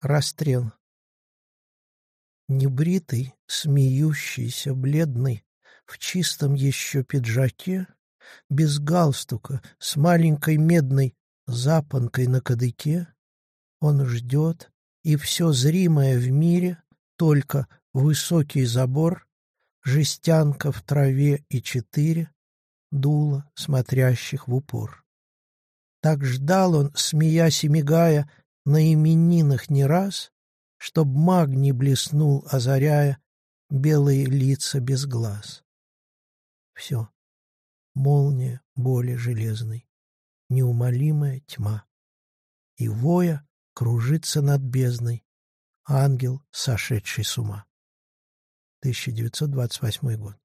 Расстрел. Небритый, смеющийся, бледный, в чистом еще пиджаке, без галстука, с маленькой медной запонкой на кадыке, он ждет, и все зримое в мире только высокий забор, жестянка в траве и четыре дула, смотрящих в упор. Так ждал он, смеясь и мигая, на именинах не раз, Чтоб маг не блеснул, озаряя белые лица без глаз. Все. Молния боли железной, неумолимая тьма. И воя кружится над бездной ангел, сошедший с ума. 1928 год.